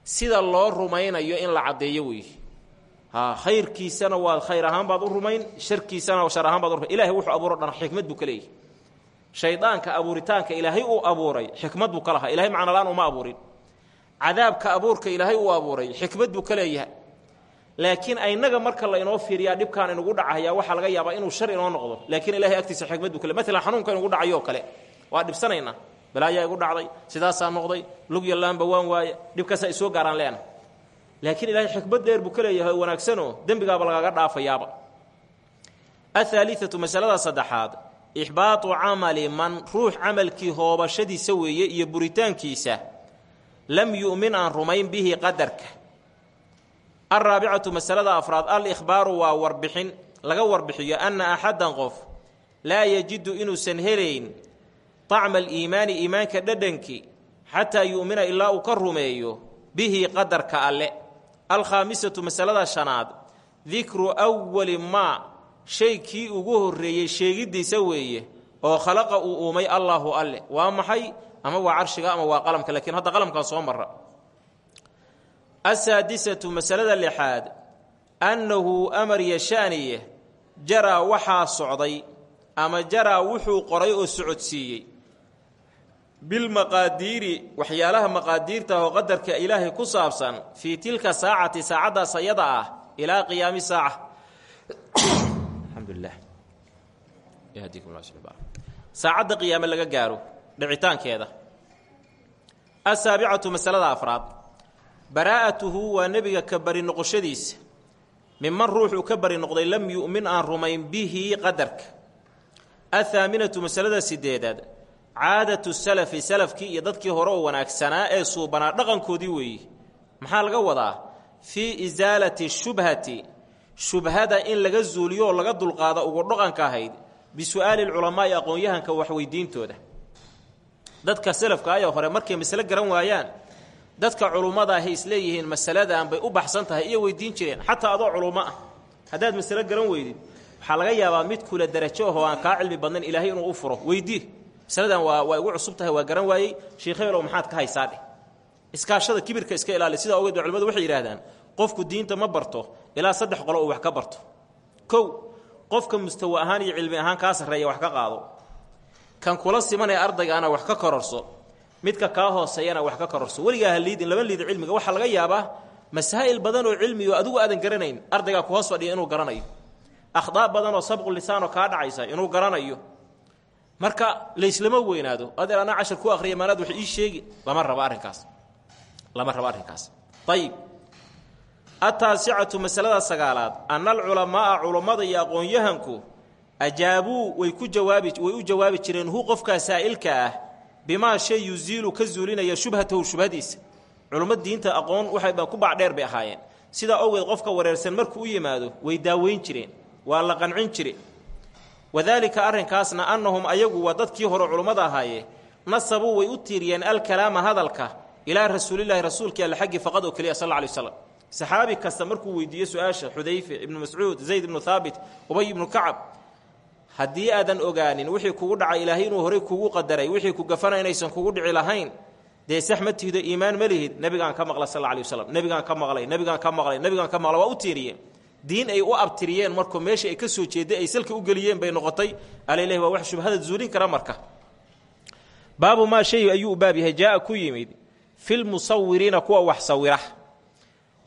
Speaker 1: sida loo rumaynayo in la caddeeyo weeye. Ha khayrkiisana waad khayr ahaan baad u rumayn sharkiisana shar ahaan baad u rumayn. Ilahay wuxuu abuuro dhan xikmad buu ka shaydaanka abuuritaanka ilaahay uu abuuray xikmad buu ka lahaa. Ilahay macnolaan uma abuurin cadaabka abuurka ilaahay uu abuuray xikmad buu ka leeyahay. Laakiin aynaga marka laynoo fiiriyaa dhibkaan inugu dhacayaa waxaa laga yaabaa inuu shar inoo noqdo. Laakiin ilahay agtiisa xikmad buu ka le maalan xanuunka inugu dhacayoo kale waa dhibsanaynaa. Balaayaa igu dhacday sidaasaa noqday lug yallaanba waan waaye dhibkaasaa isoo gaaraan leena. Laakiin ilaahay xikmad dheer buu ka leeyahay oo wanaagsanoo dembigaaba lagaga dhaafayaaba. Ahaaliatu masalada saddexaad ixbaatu camali man ruux camalkii hoobashadiisa weeye iyo buritaankiisa lam yu'min aan rumayn bihi qadarka. Alraabicatu masalada afraad al ikhbaaru waa warbixin laga warbixiyo anna axaddan qof laa yajidu inuusan helayn طacma aliimaani iimaanka dhadhankii xataa yu'mina ilaa uu ka rumeeyo bihi qadarka alle. Alkhaamisatu masalada shanaad dikru awali maa shay kii ugu horreeyey sheegiddiisa weeye oo khalaqa uu uumay allaahu alle. Waa maxay ama waa carshiga ama waa qalamka lakiin hadda qalamkaa soo mara asaadisatu masalada lixaad annahu amar yashaaniye jaraa waxaa socday ama jaraa wuxuu qoray oo socodsiiyey. Bilmaqaadiiri waxyaalaha maqaadiirta oo qadarka ilaahay ku saabsan fii tilka saacati saacaddaas ayada ah ilaa qiyaami saaca. Alxamdulilah saacadda qiyaame laga gaaro dhicitaankeeda. Asaabicatu masalada afraad. Baraa'atuhu waa nebiga ka bari noqoshadiisa. Minman ruuxuu ka bari noqday lam yu'min aan rumayn bihi qadarka. Athaaminatu masalada sideedaad. Caadatu salafi salafkii iyo dadkii hore oo wanaagsanaa ee suubanaa dhaqankoodii weeye maxaa laga wadaa? Fii isaalati shubhati. Shubhada in laga zuuliyo laga dulqaado ugu dhaqanka ahayd bisu'aali lculamaa'i aqoon-yahanka waxweydiintooda dadka salafka ayoo hore markay masle garan waayaan dadka culummada ahay isleeyihiin masaladan bay u baxsan tahay iyo weydiin jireen. Xataa adoo culummo ah haddaad masalo garan weydid waxaa laga yaabaa mid kula darajo ahoo aan kaa cilmi badnayn ilaahay inuu u furo. Weydii masaladan waa waa igu cusub tahay waa garan waayey. Sheekh hebelow maxaad ka haysaa dheh iskaashada kibirka iska ilaali sidaa ogeed culimadu waxay yidhahdaan qofku diinta ma barto ilaa saddex qolo uu wax ka barto. Kow qofka mustawa ahaan iyo cilmi ahaan kaa sarreeya wax ka qaado kan kula simanee ardaygaana wax ka kororso midka kaa hooseeyana wax ka kororso. Weligaa ha liidin lama liida cilmiga. Waxaa laga yaabaa masaa'il badan oo cilmi oo adigu aadan garanayn ardaygaa ku hoos fadhiya inuu garanayo. Akhdaa badan oo sabqu lisaanoo kaa dhacaysa inuu garanayo. Marka layslama weynaado adeer anaa cashar ku akhriya maanaad wax ii sheegi. Lama rabo arrinkaas. Lama rabo arrinkaas. Ayib ataasicatu masalada sagaalaad. Anna alculamaaa culammada iyo aqoon-yahanku ajaabuu way ku jawaabi way u jawaabi jireen hu qofkaa saa'ilka ah bimaa shay yuziilu ka zuulinaya shubhatahu shubhadiisa culummo diinta aqoon waxayba ku bacdheer bay ahaayeen. Sidaa ogeed qofka wareersan markuu u yimaado way daaweyn jireen waa la qancin jire. Wadaalika arrinkaasna annahum ayagu waa dadkii hore culummada ahaayee nasabuu way u tiiriyeen alkalaama hadalka ilaa rasuulilaahi rasuulkii alle xaggii faqad oo keliya sal alay waslam saxaabi kasta markuu weydiiyo su'aasha xudayfe ibnu mascuud zayd ibnu haabit ubay ibnu kacab haddii aadan ogaanin wixii kugu dhacay ilaahay inuu horey kugu qadaray wixii ku gafana inaysan kugu dhici lahayn dee sax ma tihido iimaan ma lihid? Nebigaan ka maqla sal alay waslam nebigaan ka maqlay nebigaan ka maqlay nebigaan ka maqlay. Waa u tiiriyeen. Diin ay u abtiriyeen markoo meeshii ay ka soo jeeday ay salka u geliyeen bay noqotay. Alalehi waa wax shubhada zuulin kara marka. Baabu maa shay ayuu baab yahay. Jaa ku yimid filmusawiriina kuwa wax sawira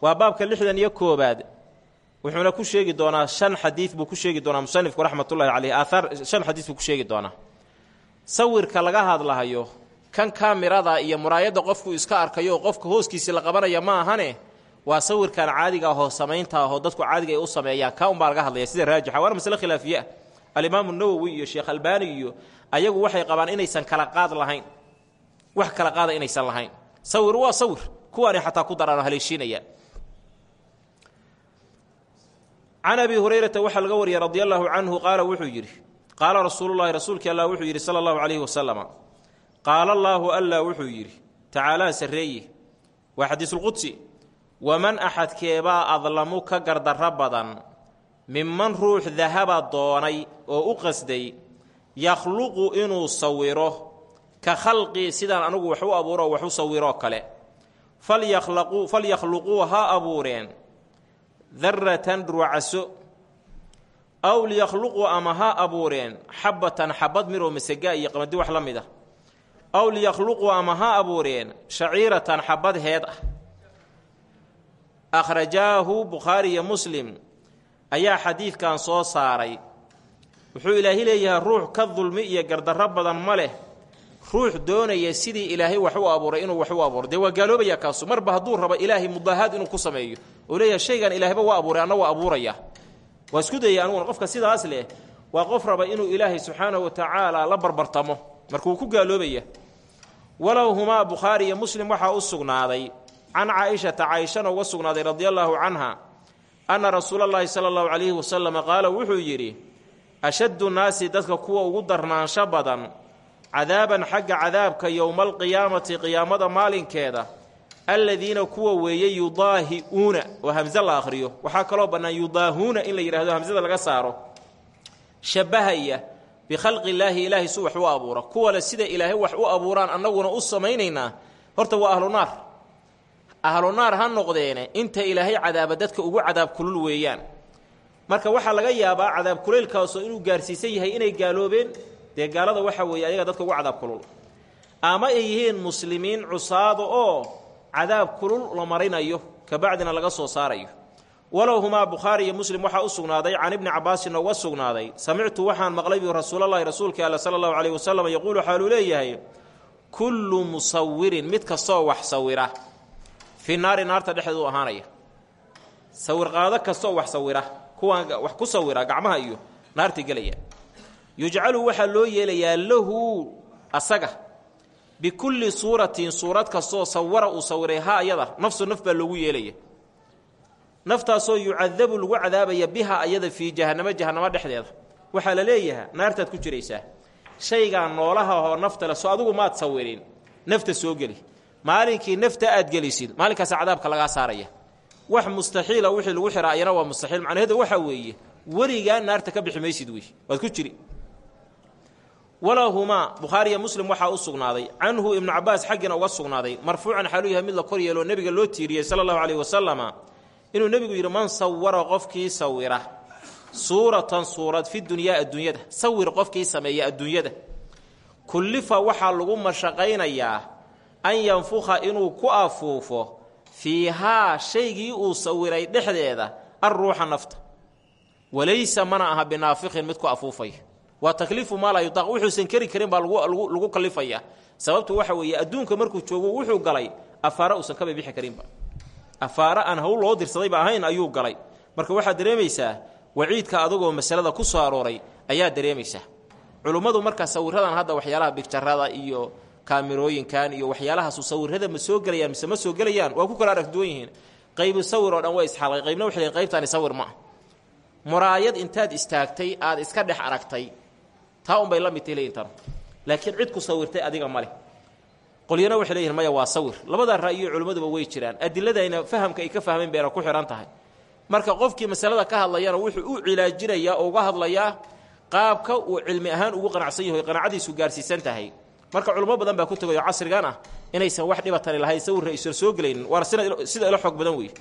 Speaker 1: waa baabka lixdan iyo koobaad wuxuuna ku sheegi doonaa shan xadiid buu ku sheegi doonaa musanifku raxmatullahi caleyh aaaar shan xadiid buu ku sheegi doonaa. Sawirka laga hadlahayo kan kaamirada iyo muraayadda qofku iska arkayo qofka hooskiisii la qabanaya ma ahane waa sawirkan caadiga ahoo samaynta ahoo dadku caadiga ay u sameeyaan kaa unbaa laga hadlaya sida raajixa waana masle khilaafiye alimaamu nawowi iyo sheekh albaani iyo ayagu waxay qabaan inaysan kala qaad lahayn wax kala qaada inaysan lahayn. Sawir waa sawir kuwaani xataa ku daraan haleeshiinaya can abi hurayrata waxaa laga wariyay radi allaahu canhu? Qaala wuxuu yidhi qaala rasuululahi rasuulkii allah wuxuu yidhi sala allahu calayhi wasalama qaala allaahu alla wuxuu yidhi tacaalaa sarreeye waa xadiisulqudsi waman axadkeebaa adlamu ka gardarro badan minman ruux dahaba doonay oo u qasday yakhluqu inuu sawiro ka khalqii sidaan anigu wax u abuuro wax u sawiroo kale. Falyakhluquu ha abuureen darratan ruucaso aw liyakhluquu ama ha abuureen xabbatan xabad miroo masagaa iyo qamadi wax la mid ah aw liyakhluquu ama ha abuureen shaciiratan xabad heed ah. Akhrajaahu bukhaari iyo muslim ayaa xadiidkan soo saaray. Wuxuu ilaahi leeyahay ruux ka dulmi iyo gardarro badan ma leh ruux doonaya sidii ilaahay wax u abuuray inuu wax u abuuro dee waa gaaloobaya kaasu. Marba hadduu rabo ilaahay mudaahaad inuu ku sameeyo. Oo shaygan ilaahayba waa abuuray anna waa abuuraya. Waa isku dayay aniguna qofka sidaas leh waa qof raba inuu ilaahay subxaanahu wa tacaala la barbartamo. Markuu ku gaaloobaya walow humaa bukhaari iyo muslim waxaa u sugnaaday can caaishata caaishana uga sugnaaday radia allaahu canha anna rasuula allaahi sala allahu calayhi wasalama qaala wuxuu yidhi ashaddu naasi dadka kuwa ugu darnaansho badan cadaaban xagga cadaabka yowmaalqiyaamati qiyaamada maalinkeeda alladiina kuwa weeye yudaahi'uuna oo hamse la akhriyo. Waxaa kaloo bannaan yudaahuuna in la yidhahdo hamsada laga saaro. Shabbahaya bikhalqi illaahi ilaahay su wax u abuura. Kuwale sida ilaahay wax u abuuraan annaguna u samaynaynaa horta waa ahlu naar. Ahlu naar ha noqdeene inta ilaahay cadaaba dadka ugu cadaab kulul weeyaan. Marka waxaa laga yaabaa cadaab kulaylkaasoo inuu gaarsiisan yahay inay gaaloobeen dee gaalada waxa weeye ayaga dadka ugu cadaab kulul. Ama ay yihiin muslimiin cusaado oo cadaab kulul la marinayo kabacdina laga soo saarayo. Walow humaa bukhaari iyo muslim waxaa u sugnaaday can ibni cabaasin uga sugnaaday samictu waxaan maqlay bi rasuulalahi rasuulka alla sala allahu calayhi wasalam yaquulu xaaluu leeyahay kullu musawirin mid kastoo wax sawira. Fi naari naarta dhexdeedu ahaanaya. Sawir qaado kastooo wax sawira kuwaan wax ku sawira gacmaha iyo naarta gelaya yujcalu waxaa loo yeelayaa lahu asaga. Bikulli suuratin suurad kastoo sawara uu sawiray ha ayada nafsu naf baa loogu yeelaya. Naftaasoo yucadabu lagu cadaabaya biha ayada fii jahannamo jahannamo dhexdeeda. Waxaa la leeyahaa naartaad ku jiraysaa shaygaa noolaha oo nafta le soo adigu maad sawirin nafta soo geli. Maalinkii nafta aad gelisid maalinkaasa cadaabka lagaa saaraya. Wax mustaxiila wixii lagu ayana waa mustaxiil. Macnaheedu waxaa weeye weligaa naarta ka bixi maysid wey waad ku jiri walahumaa bukhaariya muslim waxaa u sugnaaday. Canhu ibnu cabaas xaggiina uga sugnaaday. Marfuucan xaaluu yahay mid la kor yeeloo nebiga loo tiiriyey sala allahu caleyhi wasalama inuu nebigu yidhi man sawara qofkii sawira suuratan suurad fi dunyaa adduunyada. Sawir qofkii sameeya adduunyada. Kullifa waxaa lagu mashaqaynayaa an yanfukha inuu ku afuufo fiihaa shaygii uu sawiray dhexdeeda alruuxa nafta. Walaysa mana aha binaafiqin mid ku afuufaya waa takliifu maa laa yutaaq wuxuusan keri karin baa lagu kalifayaa sababtu waxa weeye adduunka markuu joogo wuxuu galay afaara uusan kaba bixi karinba afaara aan hawl loo dirsadayba ahayn ayuu galay. Marka waxaad dareemaysaa waciidka adagoo masalada ku soo ayaa dareemaysaa. Culummadu markaa sawiradan hadda waxyaalaha bigjarada iyo kaamirooyinkan iyo waxyaalahaasu sawirada ma soo gelayaan mise ma soo gelayaan waa ku kala arag duwan yihiin. Qaybu sawir oo dhan waa isxalqay qaybna waxay leeyiin qaybtaani sawir ma muraayad intaad istaagtay aad iska dhex aragtay taa unbay la midtay leeyihiin tan laakiin cid ku sawirtay adiga ma qolyana waxay leeyihiin maya waa sawir. Labadaa ra'yiyo culimmaduba way jiraan. Adiladayna fahamka ay ka fahmeen bayna ku xidhan tahay. Marka qofkii masalada ka hadlayana wuxuu u cilaajinayaa oo uga hadlayaa qaabka uu cilmi ahaan ugu qanacsan yaho qanacadiisu gaarsiisan tahay. Marka culimo badan baa ku tegayo casrigan ah inaysan wax dhibatani lahayn sawirra aysan soo gelaynin. Waana sida ila xoog badan weeye.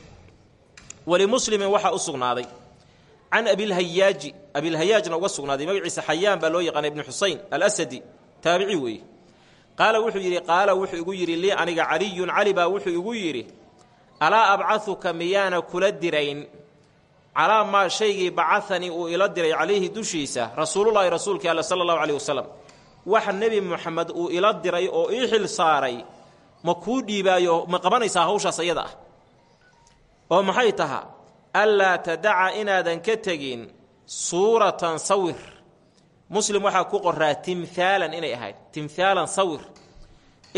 Speaker 1: Walimuslimin waxaa u sugnaaday can abilhayaaji abilhayaajna uga sugnaaday magaciisa xayaan baa loo yaqaana ibnu xusayn alasadi taabici weeye qaala wuxuu yidhi qaala wuxuu igu yidhi lii aniga caliyun cali baa wuxuu igu yidhi alaa abcahuka miyaana kula dirayn calaa maa shaygii bacahanii uu ila diray calayhi dushiisa rasuulullaahi rasuulkii alle sala allahu caleyh wasalam wax nebi moxamed uu ila diray oo ii xil saaray ma kuu dhiibaayo ma qabanaysaa hawshaas ayada ah oo maxay taha allaa tadaca inaadan ka tegin suuratan sawir. Muslim waxaa ku qoraa timhaalan inay ahayd. Timhaalan sawir.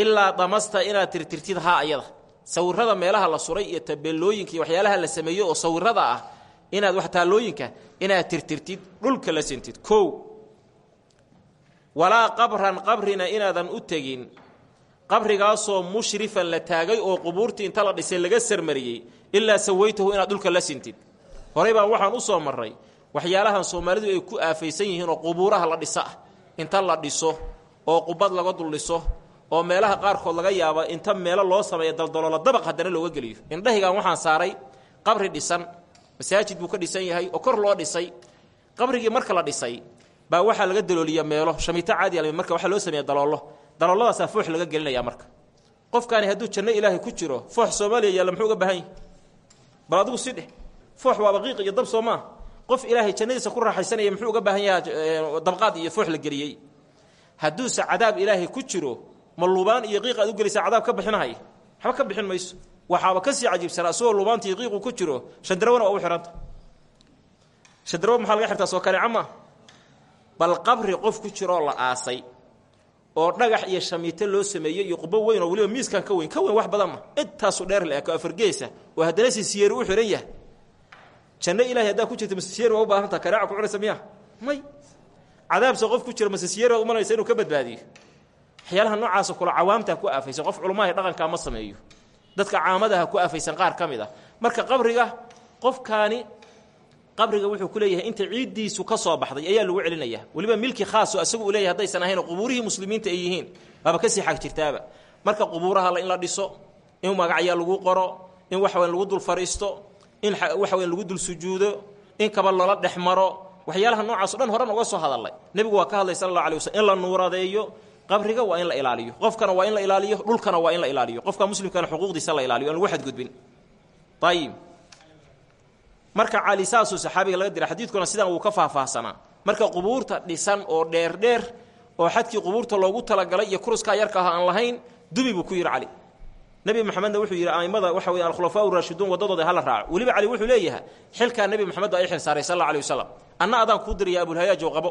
Speaker 1: Ilaa damasta inaad tirtirtid haa ayada. Sawirada meelaha la suray iyo tabeelooyinka iyo waxyaalaha la sameeyo oo sawirada ah inaad wax taallooyinka inaad tirtirtid dhulka la sintid kow. Walaa qabran qabrina inaadan u tegin. Qabrigaasoo mushrifan la taagay oo qubuurtii inta la dhisay laga sarmariyey ilaa sawaytahu inaad dhulka la sintid. Horey waxaan u soo marray waxyaalahan soomaalidu ay ku aafaysan yihiin oo qubuuraha la dhisa ah. Inta la dhiso oo qubad laga dul oo meelaha qaarkood laga yaabo inta meelo loo sameeya daldaloola dabaq haddana looga geliyo. Indhahaygan waxaan saaray qabri dhisan masaajid buu ka dhisan yahay oo kor loo dhisay. Qabrigii marka la dhisay baa waxaa laga dalooliya meelo shamiito caadi marka waxaa loo sameeya daloollo daloolladaasaa foox laga gelinaya marka. Qofkaani hadduu janno ilaahay ku jiro foox soomaaliya yaalla muxuu uga baahan bal adigu si dheh. Foox waa baqiiq iyo dab soo maa qof ilaahay jannadiisa ku raaxaysanaya muxuu uga baahan yaha dabqaad iyo foox la geliyey. Hadduuse cadaab ilaahay ku jiro ma lubaan iyo qiiq aad u gelaysaa cadaab ka bixinahaya waxba ka bixin mayso. Waxaaba ka sii cajiibsanaa isagoo lubaantii qiiqu ku jiro shandarawana waa u xihanta shandarawa maxaa laga xirtaa soo kaneeca maa bal qabri qof ku jiroo la aasay oo dhagax iyo shamiito loo sameeyey iyo qubo weyn oo weliba miiskan ka weyn ka weyn wax badan ma. Intaasu dheer le ko afargeesa oo haddana sisiyeeri u xihan yahay. Janno ilahay haddaa ku jirta masisiyeeri waa u baahantaa kaneeca ku cunaysa miya may. Cadaabse qof ku jira masisiyeeri baad umanaysa inuu ka badbaadiyo. Waxyaalaha noocaasoo kule cawaamtaa ku aafaysan qof culamaha dhaqankaa ma sameeyo. Dadka caamadaha ku aafaysan qaar ka ah. Marka qabriga qofkaani qabriga wuxuu ku leeyahay inta ciiddiisu ka soo baxday ayaa lagu celinaya weliba milki khaaso asagu uu leeyahay haddaysan ahayn qubuurihii muslimiinta ay yihiin waaba ka sii xag jirtaaba marka qubuuraha in la dhiso in magacyaa lagu qoro in waxaweyn lagu dul fadhiisto in waxaweyn lagu dul sujuudo in kaba loola dhex waxyaalaha noocaas o dhan horan uga soo hadalay nebigu waa ka hadlay sala alla alay in la nuuradeeyo qabriga waa in la ilaaliyo. Qofkana waa in la ilaaliyo dhulkana waa in la ilaaliyo. Qofka muslimkana xuquuqdiisa la ilaaliyo aan lagu xadgudbin. Ayib marka cali saasuu saxaabiga laga dira xadiidkuna sidaan wuu ka faahfaahsanaa marka qubuurta dhisan oo dheerdheer oo xadkii qubuurta loogu talagalay iyo kuruskaa yarka ah aan lahayn dumi buu ku yidhi cali. Nebi maxamedna wuxuu yidhi a'immada waxa weya alkhulafaa uraashiduun waddadooda hala raaco. Weliba cali wuxuu leeyahay xilkaa nebi maxamed baa i xil saaray sal alla alay wasalam anna adaan kuu diraya abulhayaaj oo qabo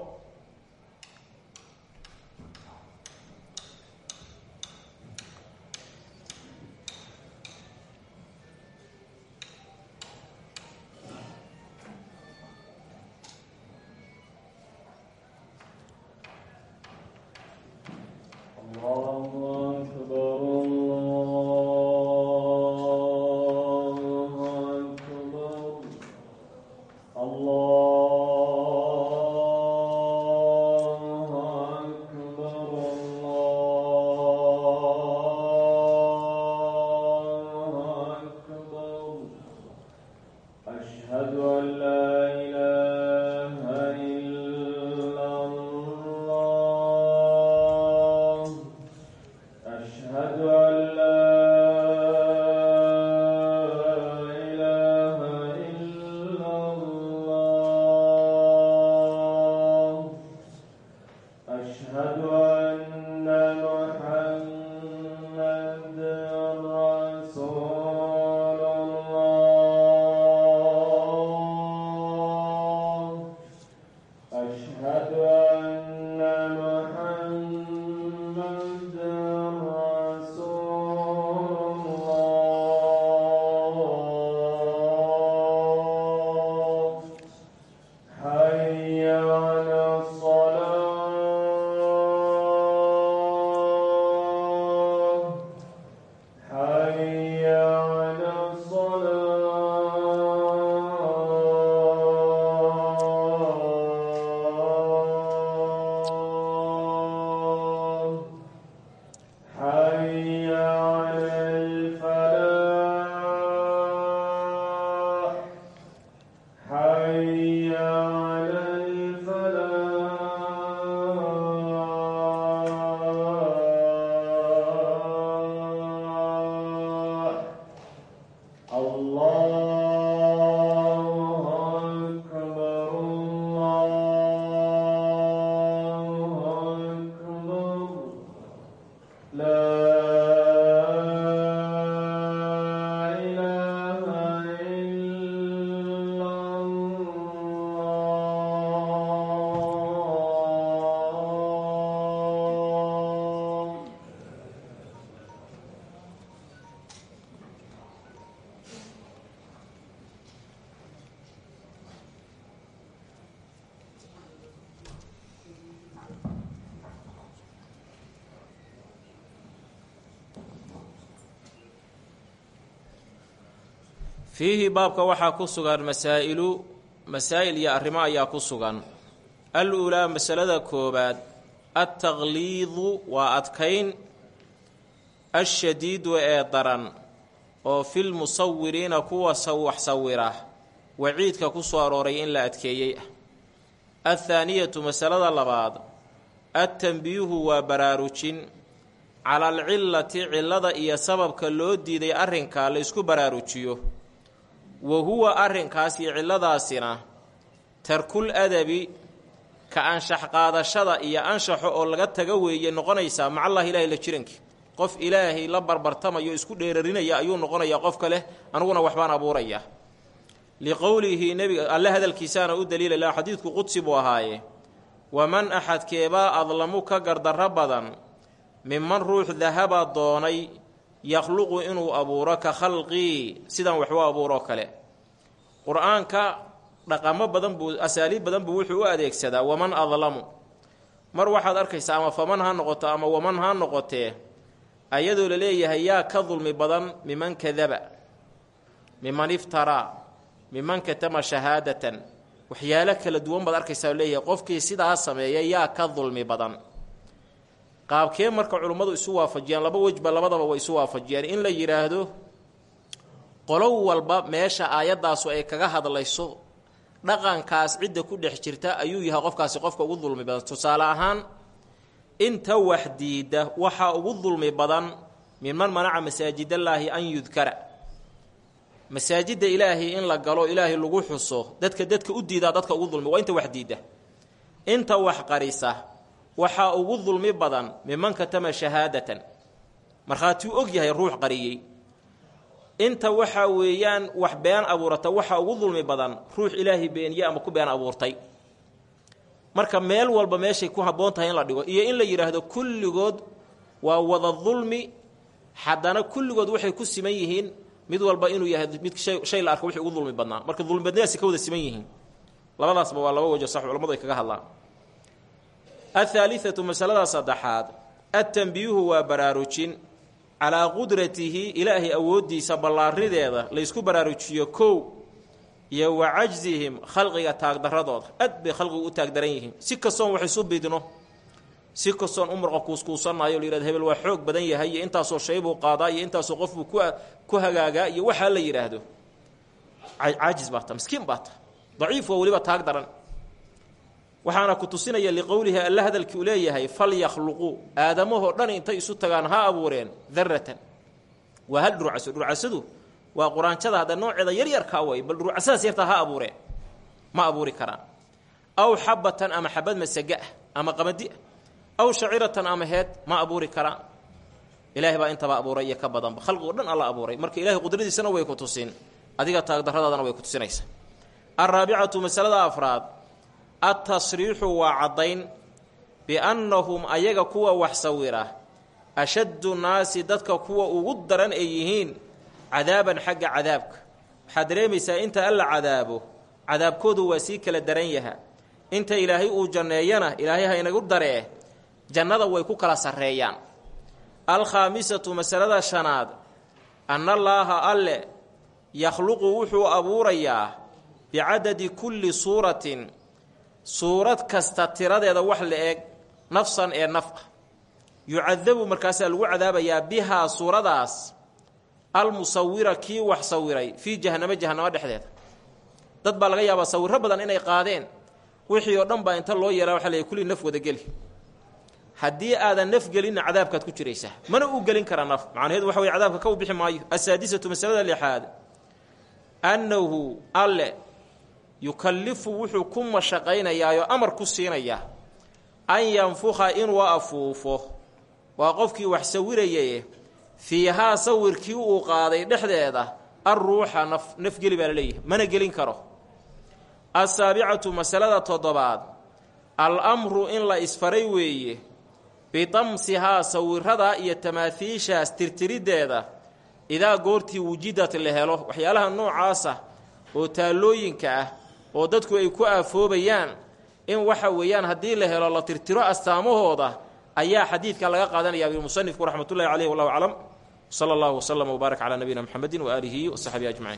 Speaker 1: fiihi baabka waxaa ku sugan masaa'ilu masaa'il iyo arrimo ayaa ku sugan. Al uulaa masalada koowaad altaqliidu waa adkayn ashadiidu ee daran oo fil musawiriina kuwa wax sawira waciidka ku soo arooray in la adkeeyey ah. Athaaniyatu masalada labaad attanbiyuhu waa baraarujin cala alcillati cillada iyo sababka loo diiday arrinka la isku baraarujiyo wa huwa arrinkaas iyo cilladaasina tarkul adabi ka anshax qaadashada iyo anshaxo oo laga taga weeye noqonaysaa macallah ilaahay la jirankii qof ilaahay la barbartamayo isku dheerarinaya ayuu noqonayaa qofka leh aniguna waxbaan abuurayaa liqowlihi nebiga alle hadalkiisaana u daliilala xadiidku qudsi buu ahaaye waman axadkeebaa adlamu ka gardarro badan minman ruux dahaba doonay yakhluqu inuu abuuro ka khalqii sidaan waxu abuuroo kale. Qur'aanka dhaqamo badan buu asaaliib badan buu wuxuu u adeegsadaa waman adlamu. Mar waxaad arkaysaa ama faman ha noqoto ama waman ha noqotee ayadoo la leeyahay yaa ka dulmi badan miman kadaba miman iftaraa miman katama shahaadatan. Waxyaalo kala duwan baad arkaysaa leeyahay qofkii sidaa sameeya yaa ka dulmi badan qaabkee marka culummadu isu waafajiyaan laba wejba labadaba way isu waafajiyaan. In la yidhaahdo qolow walba meesha aayaddaasu ay kaga hadlayso dhaqankaas cidda ku dhex jirta ayuu yahay qofkaasi qofka ugu dulmi badan. Tusaale ahaan inta wax diidda waxaa ugu dulmi badan minman manaca masaajidallaahi an yudkara. Masaajidda ilaahay in la galo ilaahay lagu xuso dadka dadka u diidaa dadka ugu dulmi waa inta wax diidda inta wax qarisa waxaa ugu dulmi badan miman katama shahaadatan. Markhaatiu og yahay ruux qariyey. Inta waxaa weeyaan wax been abuurata waxaa ugu dulmi badan ruux ilaahay beeniye ama ku been abuurtay. Marka meel walba meeshay ku habboon tahay in la dhigo iyo in la yidhaahdo kulligood waa wada dulmi haddana kulligood waxay ku siman yihiin mid walba inuu yahay mid shay la arko wixii ugu dulmi badnaa marka dulmibadnadaasi ka wada siman yihiin. Labadaasba waa laba wajo sax culamadu ay kaga hadlaan athaalithatu masalada saddexaad attanbiyuhu waa baraarujin calaa qudratihi ilaahay awooddiisa ballaarnideeda laysku baraarujiyo kow iyo wa cajzihim khalqiga taagdaradooda aad bay khalqigu u taagdaran yihiin si kastoon wax isu bidno si kastoon umurqa kuuskuusanaayo layihahdo hebel waa xoog badan yahay iyo intaasoo shay buu qaadaa iyo intaasoo qofbuu ku ku hagaagaa iyo waxaa la yidhaahdo caajis baa ta miskiin baa waxaana ku tusinaya liqowlihi alla hadalkii uu leeyahay fal yakhluquu aadamahoo dhan intay isu tagaan ha abuureen daratan waa hal dhurcaso dhurcasadu waa quraanjada hadda nooceeda yaryarkaa way bal dhurcasadaas yartaa ha abuureen ma abuuri karaan. Aw xabatan ama xabad masaga ama qamadi ah aw shaciratan ama heed ma abuuri karaan. Ilaahay baa intaba abuuray iyo ka badanba. Khalqigo dhan alla abuuray. Marka ilahay qudradiisana way ku tusin. Adiga taagdarradaadana way ku tusinaysaa. Alraabicatu masalada afraad altasriixu waa caddayn biannahum ayaga kuwa wax sawira. Ashaddu naasi dadka kuwa ugu daran ay yihiin cadaaban xagga cadaabka. Waxaad dareemaysaa inta alla cadaabo cadaabkoodu waa sii kala daran yaha. Inta ilaahay uu janneeyana ilaahay ha inagu daree jannada way ku kala sarreeyaan. Alkhaamisatu masalada shanaad annallaaha alle yakhluqu wuxuu abuurayaa bicadadi kulli suuratin suurad kasta tiradeeda wax la eg nafsan ee naf ah yucadabu markaasaa lagu cadaabayaa bihaa suuradaas almusawira kii wax sawiray fii jahanamo jahanamo dhexdeeda. Dad baa laga yaabaa sawirro badan inay qaadeen wixii oo dhan baa inta loo yeelaa waxa la kulli naf wadageli haddii aadan naf gelinna cadaabkaad ku jiraysaa. Mana uu gelin kara naf. Macnaheedu waxa wey cadaabka ka u bixi maayo. Asaadisatu masalada lixaad. Annahu alle yukallifu wuxuu ku mashaqaynayaayoo amar ku siinayaa an yanfukha inuu afuufo. Waa qofkii wax sawirayaye fiihaa sawirkii uu qaaday dhexdeeda alruuxa naf nafgeli baa la mana gelin karo. Alsaabicatu masalada toddobaad al-amru in la isfaray weeye bidamsihaa sawiradaa iyo tamaahiishaas tirtiriddeeda idaa goortii wujidad la helo waxyaalaha noocaasa oo taallooyinka ah oo dadku ay ku aafoobayaan in waxa weeyaan haddii la helo la tirtiro astaamahooda ayaa xadiidka laga qaadanaya bimusanifku raxmatullahi caleyh wallahu aclam. Sala allahu waslama wbaarak calaa nabiyina mxamedi waaalihi wasaxbihi ajmaciin